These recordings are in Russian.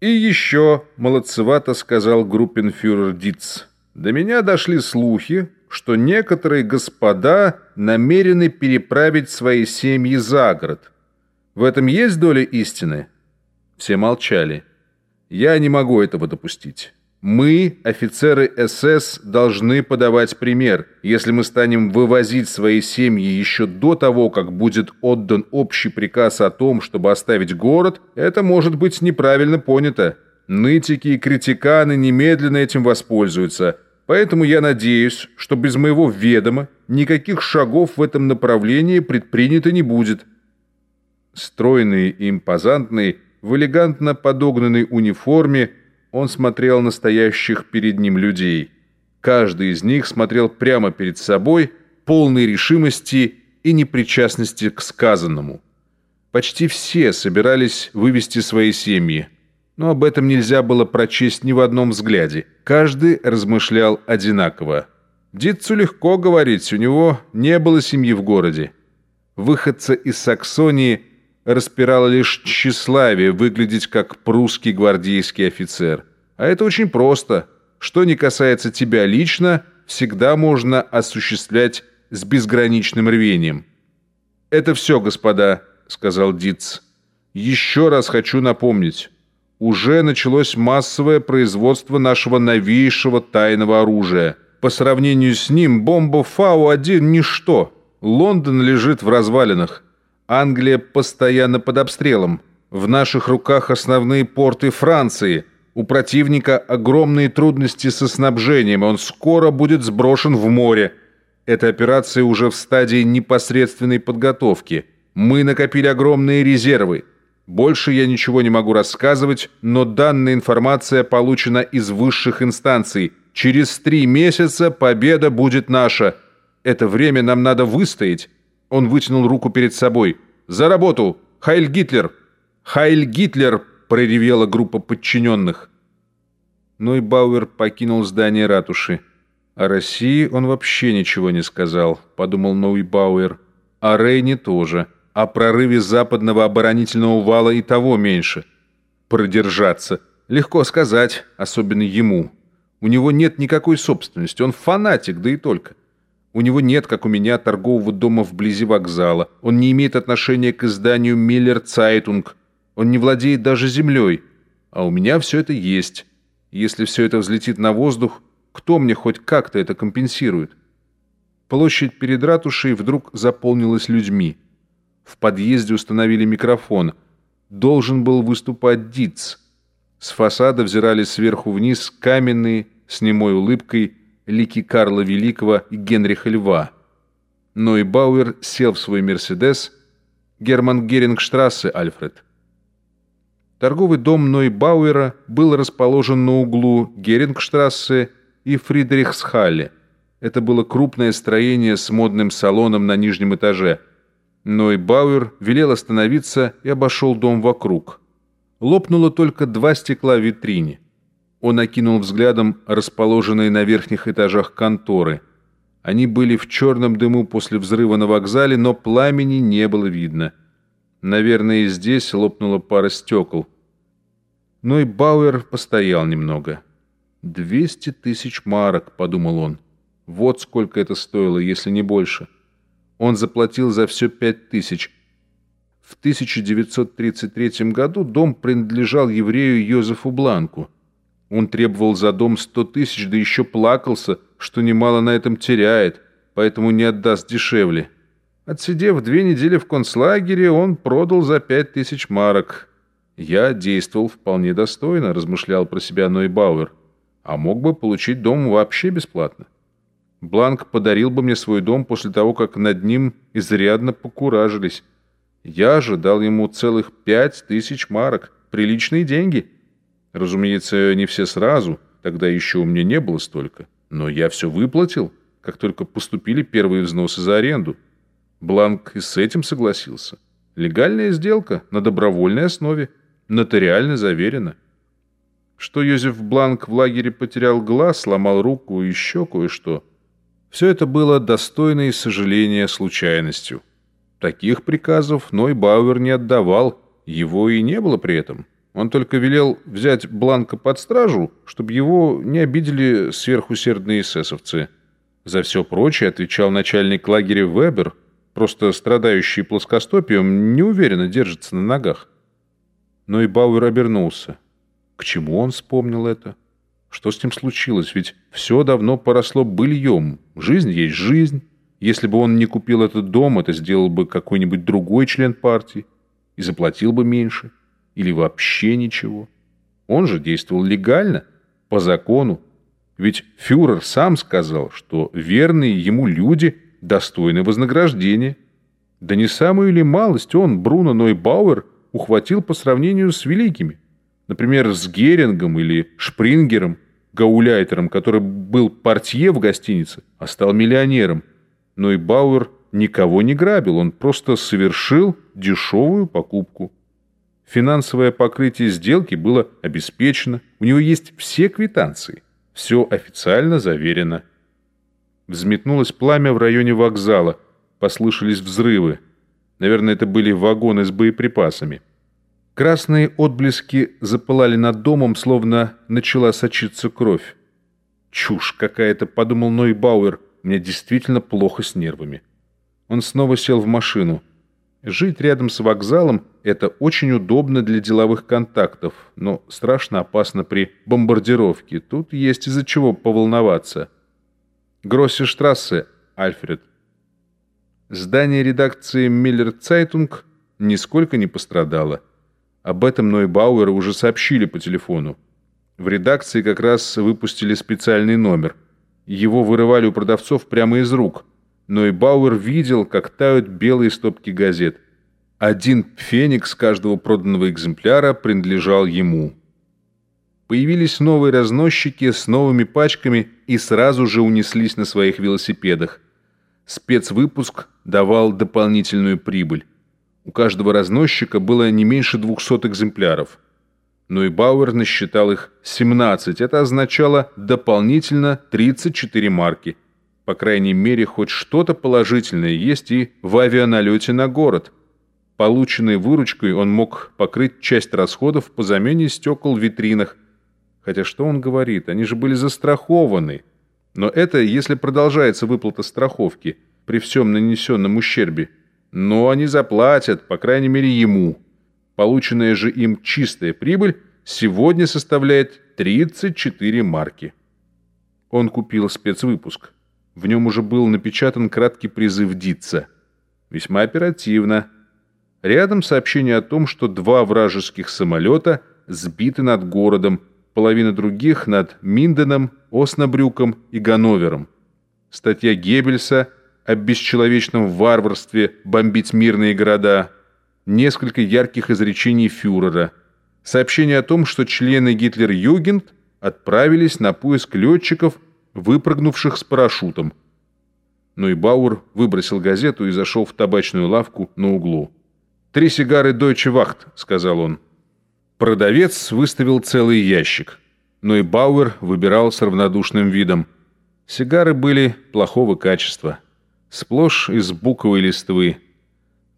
«И еще», — молодцевато сказал группенфюрер Диц, «до меня дошли слухи, что некоторые господа намерены переправить свои семьи за город. В этом есть доля истины?» Все молчали. «Я не могу этого допустить». Мы, офицеры СС, должны подавать пример. Если мы станем вывозить свои семьи еще до того, как будет отдан общий приказ о том, чтобы оставить город, это может быть неправильно понято. Нытики и критиканы немедленно этим воспользуются. Поэтому я надеюсь, что без моего ведома никаких шагов в этом направлении предпринято не будет. Стройный и импозантный, в элегантно подогнанной униформе, он смотрел на стоящих перед ним людей. Каждый из них смотрел прямо перед собой, полной решимости и непричастности к сказанному. Почти все собирались вывести свои семьи, но об этом нельзя было прочесть ни в одном взгляде. Каждый размышлял одинаково. Дитцу легко говорить, у него не было семьи в городе. Выходца из Саксонии – распирало лишь тщеславие выглядеть как прусский гвардейский офицер. А это очень просто. Что не касается тебя лично, всегда можно осуществлять с безграничным рвением. «Это все, господа», — сказал Диц. «Еще раз хочу напомнить. Уже началось массовое производство нашего новейшего тайного оружия. По сравнению с ним бомба Фау-1 – ничто. Лондон лежит в развалинах. Англия постоянно под обстрелом. В наших руках основные порты Франции. У противника огромные трудности со снабжением, он скоро будет сброшен в море. Эта операция уже в стадии непосредственной подготовки. Мы накопили огромные резервы. Больше я ничего не могу рассказывать, но данная информация получена из высших инстанций. Через три месяца победа будет наша. Это время нам надо выстоять. Он вытянул руку перед собой. «За работу! Хайль Гитлер!» «Хайль Гитлер!» – проревела группа подчиненных. Нойбауэр покинул здание ратуши. О России он вообще ничего не сказал, подумал Нойбауэр. О Рейне тоже. О прорыве западного оборонительного вала и того меньше. Продержаться. Легко сказать, особенно ему. У него нет никакой собственности, он фанатик, да и только. У него нет, как у меня, торгового дома вблизи вокзала. Он не имеет отношения к изданию «Мелленер Цайтунг». Он не владеет даже землей. А у меня все это есть. Если все это взлетит на воздух, кто мне хоть как-то это компенсирует? Площадь перед ратушей вдруг заполнилась людьми. В подъезде установили микрофон. Должен был выступать Диц. С фасада взирали сверху вниз каменные, с немой улыбкой, лики Карла Великого и Генриха Льва. Но и Бауэр сел в свой «Мерседес», Герман Герингштрассе, Альфред. Торговый дом Ной Бауэра был расположен на углу Герингштрассе и Фридрихсхалле. Это было крупное строение с модным салоном на нижнем этаже. Ной Бауэр велел остановиться и обошел дом вокруг. Лопнуло только два стекла витрине. Он окинул взглядом расположенные на верхних этажах конторы. Они были в черном дыму после взрыва на вокзале, но пламени не было видно. Наверное, и здесь лопнула пара стекол. Но и Бауэр постоял немного. «Двести тысяч марок», — подумал он. «Вот сколько это стоило, если не больше». Он заплатил за все пять тысяч. В 1933 году дом принадлежал еврею Йозефу Бланку. Он требовал за дом сто тысяч, да еще плакался, что немало на этом теряет, поэтому не отдаст дешевле. Отсидев две недели в концлагере, он продал за пять тысяч марок. «Я действовал вполне достойно», — размышлял про себя Ной Бауэр. «А мог бы получить дом вообще бесплатно. Бланк подарил бы мне свой дом после того, как над ним изрядно покуражились. Я же дал ему целых пять тысяч марок. Приличные деньги». Разумеется, не все сразу, тогда еще у меня не было столько. Но я все выплатил, как только поступили первые взносы за аренду. Бланк и с этим согласился. Легальная сделка на добровольной основе, нотариально заверена. Что Йозеф Бланк в лагере потерял глаз, сломал руку и еще кое-что. Все это было достойной сожаления случайностью. Таких приказов Ной Бауэр не отдавал, его и не было при этом. Он только велел взять Бланка под стражу, чтобы его не обидели сверхусердные эсэсовцы. За все прочее отвечал начальник лагеря Вебер, просто страдающий плоскостопием, неуверенно держится на ногах. Но и Бауэр обернулся. К чему он вспомнил это? Что с ним случилось? Ведь все давно поросло быльем. Жизнь есть жизнь. Если бы он не купил этот дом, это сделал бы какой-нибудь другой член партии и заплатил бы меньше. Или вообще ничего. Он же действовал легально, по закону. Ведь фюрер сам сказал, что верные ему люди достойны вознаграждения. Да не самую ли малость он, Бруно Нойбауэр, ухватил по сравнению с великими. Например, с Герингом или Шпрингером, гауляйтером, который был портье в гостинице, а стал миллионером. Но и Бауэр никого не грабил, он просто совершил дешевую покупку. Финансовое покрытие сделки было обеспечено, у него есть все квитанции, все официально заверено. Взметнулось пламя в районе вокзала, послышались взрывы. Наверное, это были вагоны с боеприпасами. Красные отблески запылали над домом, словно начала сочиться кровь. «Чушь какая-то», — подумал Нойбауэр, — «мне действительно плохо с нервами». Он снова сел в машину. Жить рядом с вокзалом – это очень удобно для деловых контактов, но страшно опасно при бомбардировке. Тут есть из-за чего поволноваться. Гроссештрассе, Альфред. Здание редакции «Мелленер Цайтунг» нисколько не пострадало. Об этом Нойбауэру уже сообщили по телефону. В редакции как раз выпустили специальный номер. Его вырывали у продавцов прямо из рук – но и Бауэр видел, как тают белые стопки газет. Один феникс каждого проданного экземпляра принадлежал ему. Появились новые разносчики с новыми пачками и сразу же унеслись на своих велосипедах. Спецвыпуск давал дополнительную прибыль. У каждого разносчика было не меньше 200 экземпляров. Но и Бауэр насчитал их 17. Это означало дополнительно 34 марки – по крайней мере, хоть что-то положительное есть и в авианалете на город. Полученной выручкой он мог покрыть часть расходов по замене стекол в витринах. Хотя что он говорит, они же были застрахованы. Но это если продолжается выплата страховки при всем нанесенном ущербе. Но они заплатят, по крайней мере, ему. Полученная же им чистая прибыль сегодня составляет 34 марки. Он купил спецвыпуск. В нем уже был напечатан краткий призыв Дитца. Весьма оперативно. Рядом сообщение о том, что два вражеских самолета сбиты над городом, половина других над Минденом, Оснабрюком и Ганновером. Статья Геббельса о бесчеловечном варварстве бомбить мирные города. Несколько ярких изречений фюрера. Сообщение о том, что члены Гитлер-Югент отправились на поиск летчиков выпрыгнувших с парашютом. Но и Бауэр выбросил газету и зашел в табачную лавку на углу. «Три сигары Deutsche Wacht», — сказал он. Продавец выставил целый ящик. Но и Бауэр выбирал с равнодушным видом. Сигары были плохого качества. Сплошь из буковой листвы.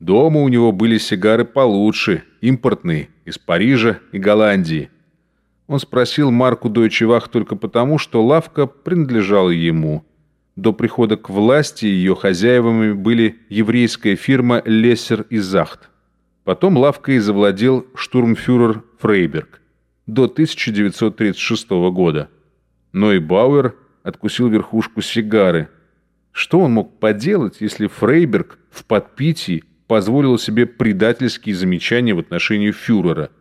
Дома у него были сигары получше, импортные, из Парижа и Голландии. Он спросил марку Deutsche Wach только потому, что лавка принадлежала ему. До прихода к власти ее хозяевами были еврейская фирма «Лессер и Захт». Потом лавкой завладел штурмфюрер Фрейберг до 1936 года. Но и Бауэр откусил верхушку сигары. Что он мог поделать, если Фрейберг в подпитии позволил себе предательские замечания в отношении фюрера –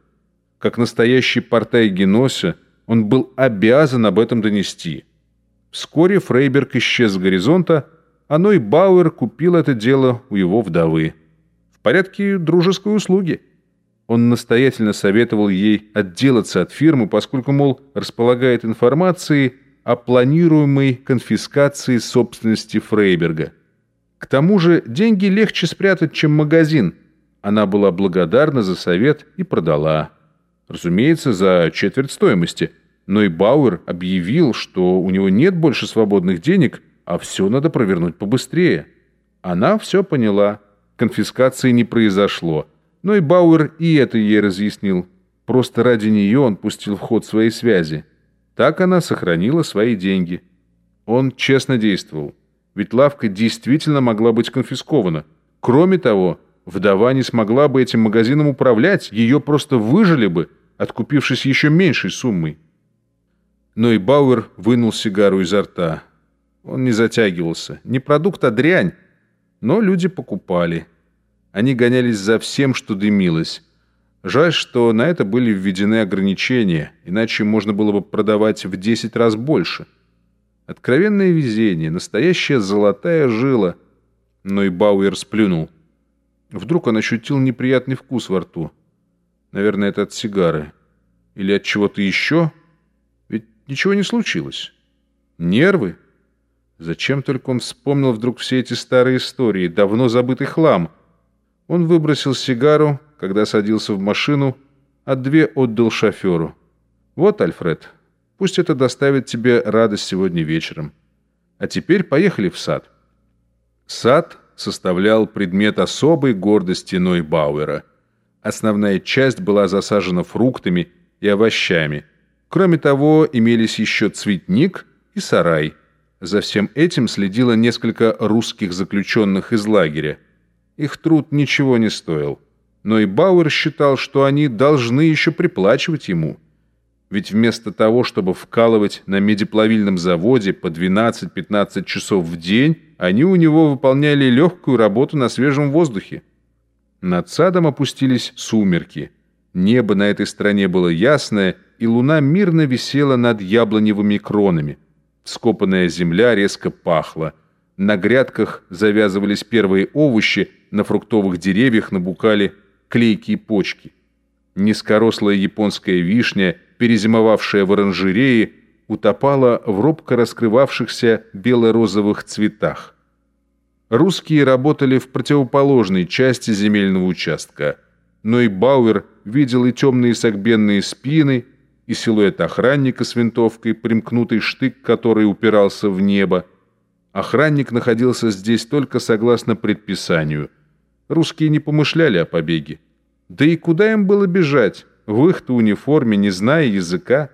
как настоящий портай Генося, он был обязан об этом донести. Вскоре Фрейберг исчез с горизонта, а Ной Бауэр купил это дело у его вдовы. В порядке дружеской услуги. Он настоятельно советовал ей отделаться от фирмы, поскольку, мол, располагает информацией о планируемой конфискации собственности Фрейберга. К тому же деньги легче спрятать, чем магазин. Она была благодарна за совет и продала. Разумеется, за четверть стоимости. Но и Бауэр объявил, что у него нет больше свободных денег, а все надо провернуть побыстрее. Она все поняла. Конфискации не произошло. Но и Бауэр и это ей разъяснил. Просто ради нее он пустил в ход свои связи. Так она сохранила свои деньги. Он честно действовал. Ведь лавка действительно могла быть конфискована. Кроме того, вдова не смогла бы этим магазином управлять, ее просто выжили бы, откупившись еще меньшей суммой. Но и Бауэр вынул сигару изо рта. Он не затягивался. Не продукт, а дрянь. Но люди покупали. Они гонялись за всем, что дымилось. Жаль, что на это были введены ограничения, иначе можно было бы продавать в 10 раз больше. Откровенное везение, настоящая золотая жила. Но и Бауэр сплюнул. Вдруг он ощутил неприятный вкус во рту. Наверное, это от сигары. Или от чего-то еще? Ведь ничего не случилось. Нервы? Зачем только он вспомнил вдруг все эти старые истории, давно забытый хлам? Он выбросил сигару, когда садился в машину, а две отдал шоферу. «Вот, Альфред, пусть это доставит тебе радость сегодня вечером. А теперь поехали в сад». Сад составлял предмет особой гордости Нойбауэра. Основная часть была засажена фруктами и овощами. Кроме того, имелись еще цветник и сарай – за всем этим следило несколько русских заключенных из лагеря. Их труд ничего не стоил. Но и Бауэр считал, что они должны еще приплачивать ему. Ведь вместо того, чтобы вкалывать на медиплавильном заводе по 12-15 часов в день, они у него выполняли легкую работу на свежем воздухе. Над садом опустились сумерки. Небо на этой стороне было ясное, и луна мирно висела над яблоневыми кронами – Скопанная земля резко пахла. На грядках завязывались первые овощи, на фруктовых деревьях набукали клейкие почки. Низкорослая японская вишня, перезимовавшая в оранжерее, утопала в робко раскрывавшихся бело-розовых цветах. Русские работали в противоположной части земельного участка, но и Бауэр видел и темные согбенные спины, и силуэт охранника с винтовкой, примкнутый штык, который упирался в небо. Охранник находился здесь только согласно предписанию. Русские не помышляли о побеге. Да и куда им было бежать, в их-то униформе, не зная языка?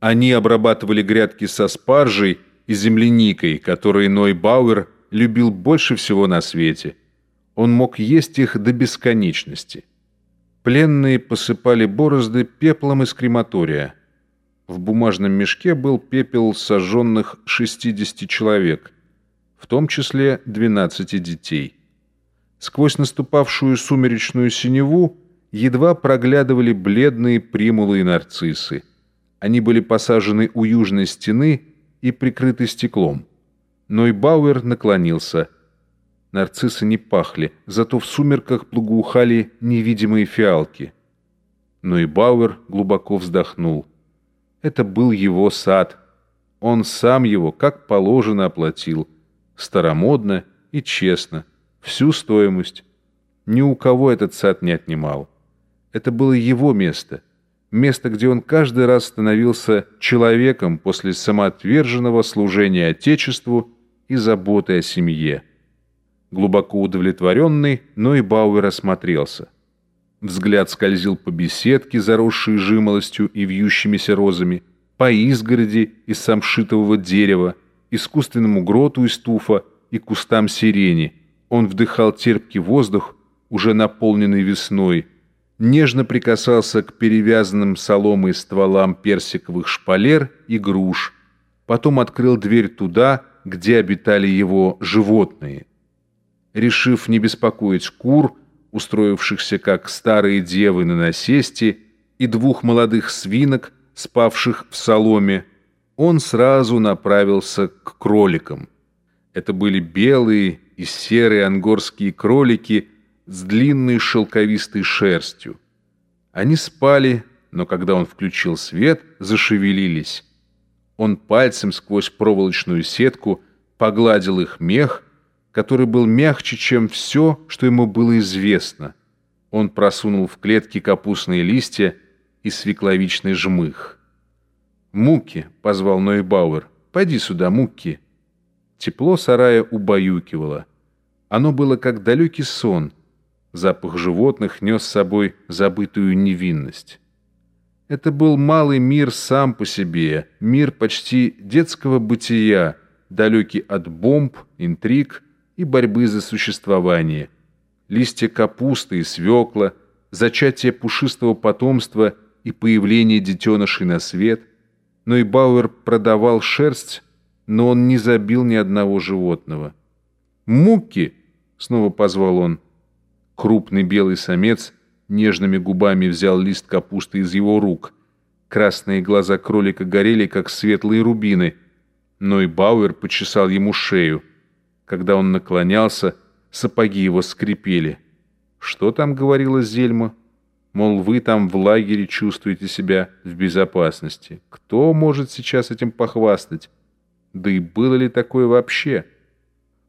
Они обрабатывали грядки со спаржей и земляникой, которые Ной Бауэр любил больше всего на свете. Он мог есть их до бесконечности. Пленные посыпали борозды пеплом из крематория. В бумажном мешке был пепел сожженных 60 человек, в том числе 12 детей. Сквозь наступавшую сумеречную синеву едва проглядывали бледные примулы и нарциссы. Они были посажены у южной стены и прикрыты стеклом. Но и Бауэр наклонился – Нарциссы не пахли, зато в сумерках благоухали невидимые фиалки. Но и Бауэр глубоко вздохнул. Это был его сад. Он сам его, как положено, оплатил. Старомодно и честно. Всю стоимость. Ни у кого этот сад не отнимал. Это было его место. Место, где он каждый раз становился человеком после самоотверженного служения Отечеству и заботы о семье. Глубоко удовлетворенный, но и Бауэр осмотрелся. Взгляд скользил по беседке, заросшей жимолостью и вьющимися розами, по изгороди из самшитового дерева, искусственному гроту из туфа и кустам сирени. Он вдыхал терпкий воздух, уже наполненный весной, нежно прикасался к перевязанным соломой стволам персиковых шпалер и груш, потом открыл дверь туда, где обитали его животные – решив не беспокоить кур, устроившихся как старые девы на насесте, и двух молодых свинок, спавших в соломе, он сразу направился к кроликам. Это были белые и серые ангорские кролики с длинной шелковистой шерстью. Они спали, но когда он включил свет, зашевелились. Он пальцем сквозь проволочную сетку погладил их мех, который был мягче, чем все, что ему было известно. Он просунул в клетки капустные листья и свекловичный жмых. «Муки!» — позвал Нойбауэр. «Пойди сюда, Муки!» Тепло сарая убаюкивало. Оно было как далекий сон. Запах животных нес с собой забытую невинность. Это был малый мир сам по себе, мир почти детского бытия, далекий от бомб, интриг и борьбы за существование. Листья капусты и свекла, зачатие пушистого потомства и появление детенышей на свет. Но и Бауэр продавал шерсть, но он не забил ни одного животного. «Мукки!» — снова позвал он. Крупный белый самец нежными губами взял лист капусты из его рук. Красные глаза кролика горели, как светлые рубины, но и Бауэр почесал ему шею. Когда он наклонялся, сапоги его скрипели. Что там говорила Зельма? Мол, вы там в лагере чувствуете себя в безопасности. Кто может сейчас этим похвастать? Да и было ли такое вообще?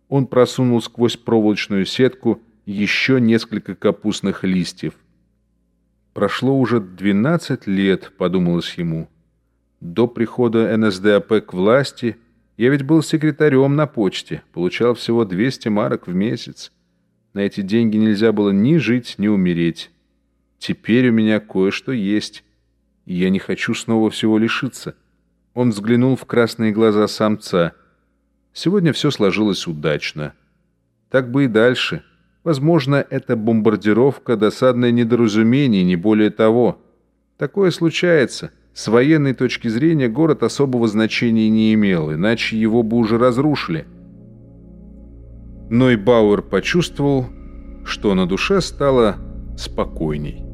Он просунул сквозь проволочную сетку еще несколько капустных листьев. Прошло уже 12 лет, подумалось ему. До прихода НСДАП к власти я ведь был секретарем на почте, получал всего 200 марок в месяц. На эти деньги нельзя было ни жить, ни умереть. Теперь у меня кое-что есть, и я не хочу снова всего лишиться. Он взглянул в красные глаза самца. Сегодня все сложилось удачно. Так бы и дальше — Возможно, это бомбардировка, досадное недоразумение, не более того. Такое случается. С военной точки зрения город особого значения не имел, иначе его бы уже разрушили. Но и Бауэр почувствовал, что на душе стало спокойней.